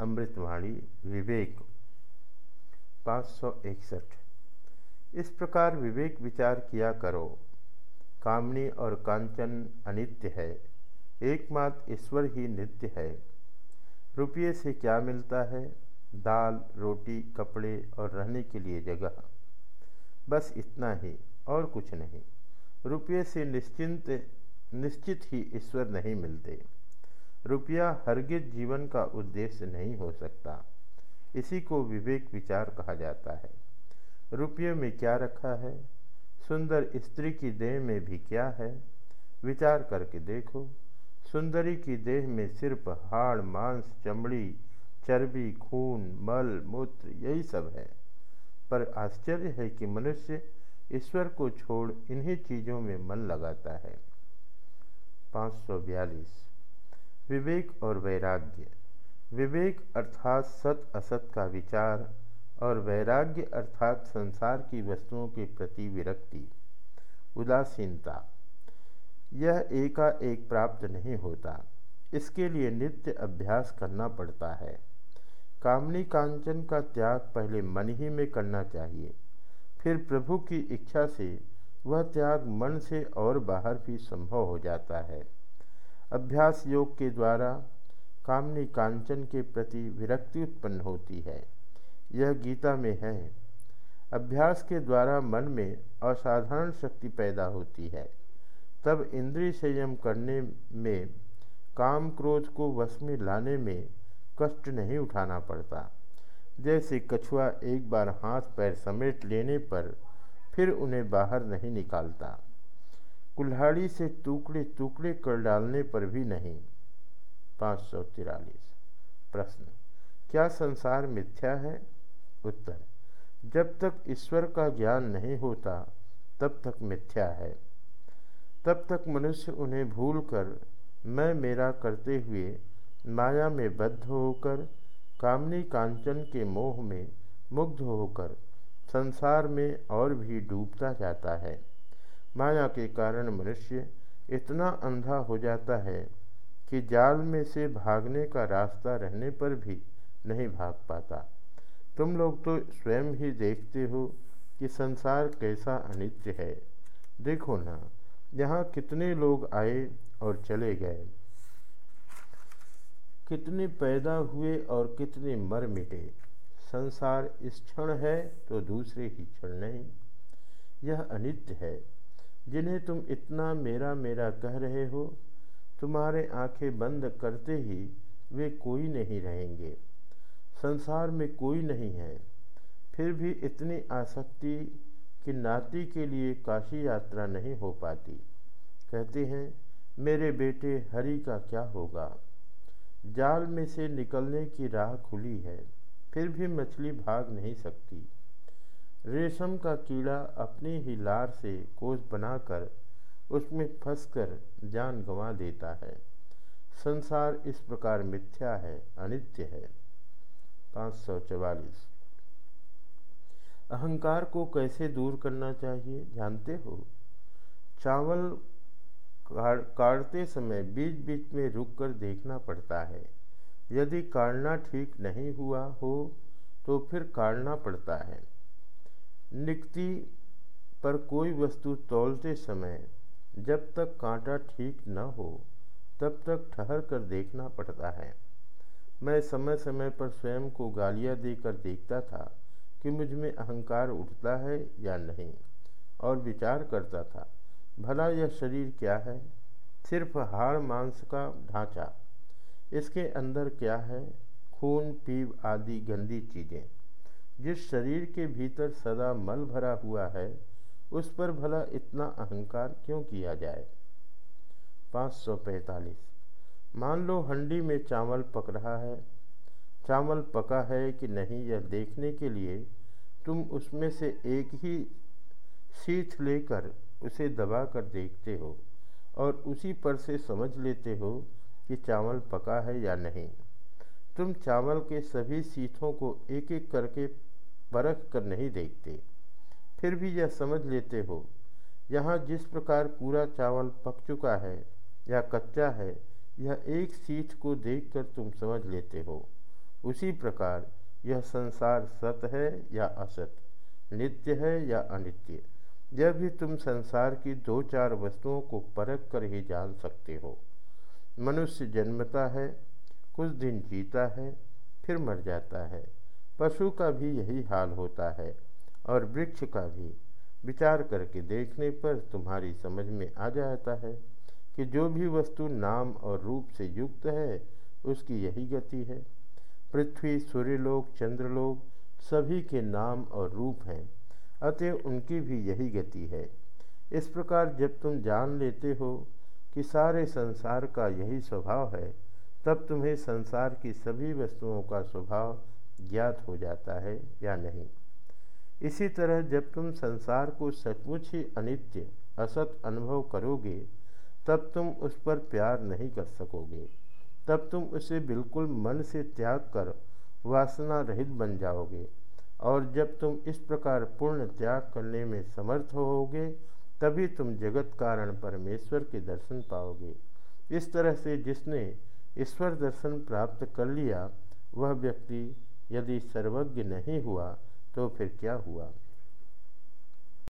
अमृतवाणी विवेक, पाँच सौ इकसठ। इस प्रकार विवेक विचार किया करो। कामनी और कांचन अनित्य है। एकमात्र ईश्वर ही नित्य है। रुपये से क्या मिलता है? दाल, रोटी, कपड़े और रहने के लिए जगह। बस इतना ही, और कुछ नहीं। रुपये से निश्चिंत, निश्चित ही ईश्वर नहीं मिलते। रुपया हरगिज जीवन का उद्देश्य नहीं हो सकता। इसी को विवेक विचार कहा जाता है। रुपये में क्या रखा है? सुंदर स्त्री की देह में भी क्या है? विचार करके देखो। सुंदरी की देह में सिर्फ़ हाड़, मांस, चमड़ी, चर्बी, खून, मल, मूत्र, यही सब है। पर आश्चर्य है कि मनुष्य ईश्वर को छोड़ इन्हीं चीज़ों में मन लगाता है। पाँच सौ बयालीस। विवेक और वैराग्य। विवेक अर्थात सत असत का विचार और वैराग्य अर्थात संसार की वस्तुओं के प्रति विरक्ति। उदासीनता। यह एकाएक प्राप्त नहीं होता। इसके लिए नित्य अभ्यास करना पड़ता है। कामनी कांचन का त्याग पहले मन ही में करना चाहिए। फिर प्रभु की इच्छा से वह त्याग मन से और बाहर भी संभव हो जाता है। अभ्यास योग के द्वारा कामनी कांचन के प्रति विरक्ति उत्पन्न होती है। यह गीता में है। अभ्यास के द्वारा मन में असाधारण शक्ति पैदा होती है। तब इंद्रिय संयम करने में, काम क्रोध को वश में लाने में कष्ट नहीं उठाना पड़ता। जैसे कछुआ एक बार हाथ पैर समेट लेने पर फिर उन्हें बाहर नहीं निकालता। कुल्हाड़ी से टुकड़े टुकड़े कर डालने पर भी नहीं। पाँच सौ तिरालीस। प्रश्न, क्या संसार मिथ्या है? उत्तर, जब तक ईश्वर का ज्ञान नहीं होता, तब तक मिथ्या है। तब तक मनुष्य उन्हें भूलकर, मैं मेरा करते हुए माया में बद्ध होकर, कामनी कांचन के मोह में मुग्ध होकर, संसार में और भी डूबता जाता है। माया के कारण मनुष्य इतना अंधा हो जाता है कि जाल में से भागने का रास्ता रहने पर भी नहीं भाग पाता। तुम लोग तो स्वयं ही देखते हो कि संसार कैसा अनित्य है। देखो ना, यहाँ कितने लोग आए और चले गए। कितने पैदा हुए और कितने मर मिटे। संसार इस क्षण है तो दूसरे ही क्षण नहीं। यह अनित्य है। जिन्हें तुम इतना मेरा मेरा कह रहे हो, तुम्हारे आँखें बंद करते ही वे कोई नहीं रहेंगे। संसार में कोई नहीं है। फिर भी इतनी आसक्ति कि नाती के लिए काशी यात्रा नहीं हो पाती। कहते हैं, मेरे बेटे हरि का क्या होगा? जाल में से निकलने की राह खुली है, फिर भी मछली भाग नहीं सकती। रेशम का कीड़ा अपने ही लार से कोष बनाकर उसमें फंसकर जान गंवा देता है। संसार इस प्रकार मिथ्या है, अनित्य है। पाँच सौ चवालीस। अहंकार को कैसे दूर करना चाहिए, जानते हो? चावल काटते समय बीच बीच में रुक कर देखना पड़ता है। यदि काटना ठीक नहीं हुआ हो तो फिर काटना पड़ता है। निकती पर कोई वस्तु तोलते समय जब तक कांटा ठीक न हो, तब तक ठहर कर देखना पड़ता है। मैं समय समय पर स्वयं को गालियाँ देकर देखता था कि मुझमें अहंकार उठता है या नहीं, और विचार करता था, भला यह शरीर क्या है? सिर्फ़ हाड़ मांस का ढांचा, इसके अंदर क्या है? खून, पीव आदि गंदी चीज़ें। जिस शरीर के भीतर सदा मल भरा हुआ है, उस पर भला इतना अहंकार क्यों किया जाए? 545 मान लो हंडी में चावल पक रहा है। चावल पका है कि नहीं यह देखने के लिए तुम उसमें से एक ही सीथ लेकर उसे दबा कर देखते हो और उसी पर से समझ लेते हो कि चावल पका है या नहीं। तुम चावल के सभी सीथों को एक एक करके परख कर नहीं देखते। फिर भी यह समझ लेते हो, यहाँ जिस प्रकार पूरा चावल पक चुका है या कच्चा है, यह एक सीठ को देखकर तुम समझ लेते हो। उसी प्रकार यह संसार सत है या असत, नित्य है या अनित्य, यह भी तुम संसार की दो चार वस्तुओं को परख कर ही जान सकते हो। मनुष्य जन्मता है, कुछ दिन जीता है, फिर मर जाता है। पशु का भी यही हाल होता है और वृक्ष का भी। विचार करके देखने पर तुम्हारी समझ में आ जाता है कि जो भी वस्तु नाम और रूप से युक्त है, उसकी यही गति है। पृथ्वी, सूर्यलोक, चंद्रलोक सभी के नाम और रूप हैं अतः उनकी भी यही गति है। इस प्रकार जब तुम जान लेते हो कि सारे संसार का यही स्वभाव है, तब तुम्हें संसार की सभी वस्तुओं का स्वभाव ज्ञात हो जाता है या नहीं। इसी तरह जब तुम संसार को सचमुच ही अनित्य, असत अनुभव करोगे, तब तुम उस पर प्यार नहीं कर सकोगे। तब तुम उसे बिल्कुल मन से त्याग कर वासना रहित बन जाओगे। और जब तुम इस प्रकार पूर्ण त्याग करने में समर्थ होगे, तभी तुम जगत कारण परमेश्वर के दर्शन पाओगे। इस तरह से जिसने ईश्वर दर्शन प्राप्त कर लिया, वह व्यक्ति यदि सर्वज्ञ नहीं हुआ तो फिर क्या हुआ?